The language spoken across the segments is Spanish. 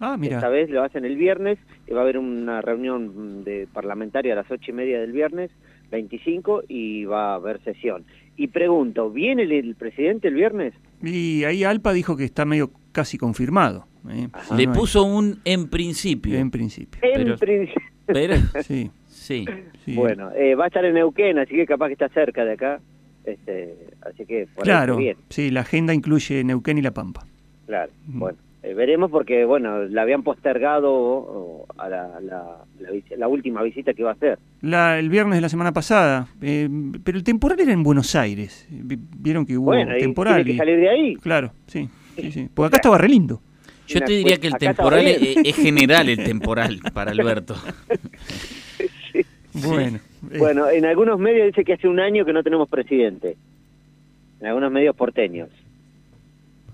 Ah, mira. Esta vez lo hacen el viernes, y va a haber una reunión de parlamentaria a las ocho y media del viernes, 25, y va a haber sesión. Y pregunto, ¿viene el, el presidente el viernes? Y ahí Alpa dijo que está medio casi confirmado. ¿eh? Le puso un en principio. En principio. En Pero- principio. Pero, Sí, sí. sí. Bueno, eh, va a estar en Neuquén, así que capaz que está cerca de acá. Este, así que por ahí Claro, bien. sí, la agenda incluye Neuquén y La Pampa. Claro, Mm. bueno, eh, veremos porque, bueno, la habían postergado o, a la, la, la la última visita que iba a hacer. La, el viernes de la semana pasada, eh, pero el temporal era en Buenos Aires. Vi- Vieron que hubo bueno, temporal. tiene que y- salir de ahí. Claro, sí, sí, sí. Porque acá estaba re lindo. Yo te diría que el temporal es, es general, el temporal para Alberto. Bueno, eh, Bueno, en algunos medios dice que hace un año que no tenemos presidente. En algunos medios porteños.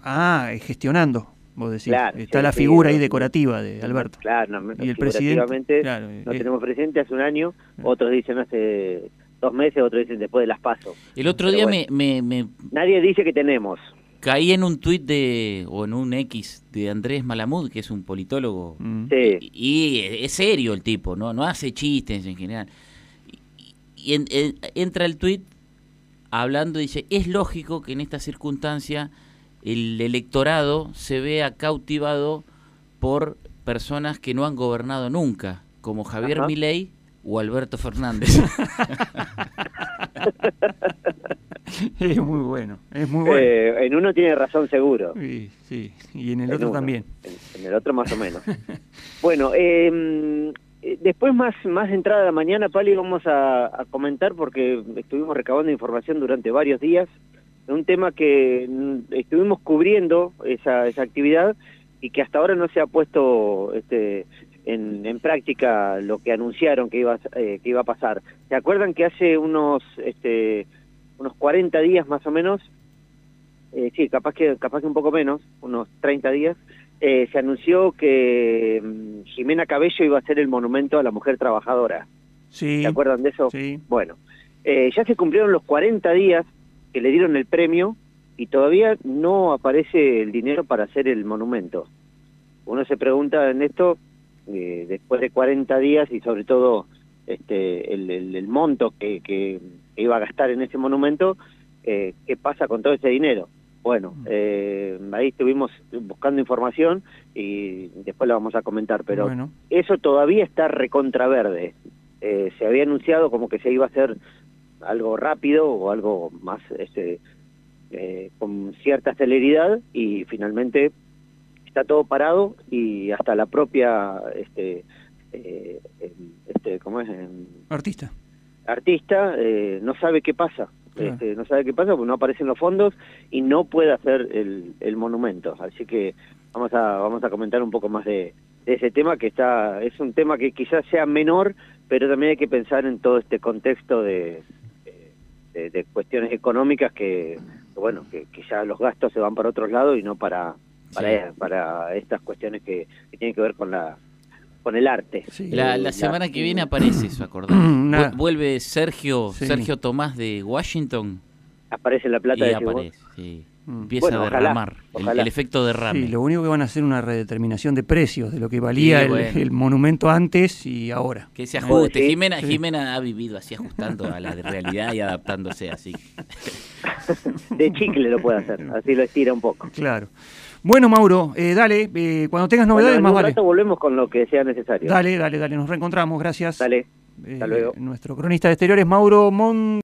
ah, gestionando, vos decís. Claro, Está sí, la sí, figura ahí eh, decorativa de Alberto. Claro, no, Y el presidente, claro, no eh, tenemos presidente hace un año, otros dicen hace dos meses, otros dicen después de las pasos. El otro Pero día bueno. me, me, me Nadie dice que tenemos. caí en un tuit de, o en un X de Andrés Malamud, que es un politólogo. Mm. Sí. Y es serio el tipo, no, no hace chistes en general. Y, y en- en- entra el tuit hablando y dice, es lógico que en esta circunstancia el electorado se vea cautivado por personas que no han gobernado nunca, como Javier Ajá. Milei o Alberto Fernández. Es muy bueno, es muy bueno. Eh, en uno tiene razón seguro. Sí, sí, y en el En otro uno. también. En, en el otro más o menos. bueno, eh, eh, después más más entrada a la mañana, Pali, vamos a, a comentar porque estuvimos recabando información durante varios días de un tema que mm, estuvimos cubriendo esa, esa actividad y que hasta ahora no se ha puesto este en, en práctica lo que anunciaron que iba, a- eh, que iba a pasar. ¿Se acuerdan que hace unos este unos 40 días más o menos eh, sí, capaz que capaz que un poco menos, unos 30 días, eh, se anunció que mm, Jimena Cabello iba a ser el monumento a la mujer trabajadora. Sí, ¿Se acuerdan de eso? sí. Bueno, eh, ya se cumplieron los 40 días que le dieron el premio y todavía no aparece el dinero para hacer el monumento. Uno se pregunta en esto, eh, después de 40 días y sobre todo este el, el- el monto que, que iba a gastar en ese monumento, eh, ¿qué pasa con todo ese dinero? Bueno, eh, ahí estuvimos buscando información y después la vamos a comentar, pero Bueno. eso todavía está recontraverde. Eh, se había anunciado como que se iba a hacer algo rápido o algo más este, eh, con cierta celeridad y finalmente está todo parado y hasta la propia este, eh, em, este ¿cómo es? Em, Artista. artista eh, no sabe qué pasa. Claro. Este, no sabe qué pasa porque no aparecen los fondos y no puede hacer el, el monumento. Así que vamos a vamos a comentar un poco más de, de ese tema que está es un tema que quizás sea menor, pero también hay que pensar en todo este contexto de, de, de cuestiones económicas que, que, bueno que, que ya los gastos se van para otros lados y no para para, para estas cuestiones que, que tienen que ver con la con el arte. Sí. La, Eh, la semana que viene aparece eso, acordate. Vuelve Sergio, Sí. Sergio Tomás de Washington aparece la plata y de aparece. sí. Empieza Bueno, a derramar el- ojalá. El, efecto derrame. Sí, lo único que van a hacer es una redeterminación de precios de lo que valía Sí, el, bueno. el monumento antes y ahora. Que se ajuste. Sí, Jimena, sí. Jimena ha vivido así ajustando a la realidad y adaptándose así. De chicle lo puede hacer, así lo estira un poco. Claro. Bueno, Mauro, eh, dale, eh, cuando tengas Bueno, novedades en más un vale. volvemos con lo que sea necesario. Dale, dale, dale, nos reencontramos, gracias. Dale. Eh, hasta luego. Nuestro cronista de exteriores, Mauro Mon.